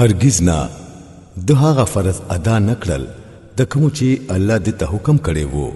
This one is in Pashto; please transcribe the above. هرگز نه د هغه فرض ادا نکړل د کوم چې الله دې ته حکم کړی وو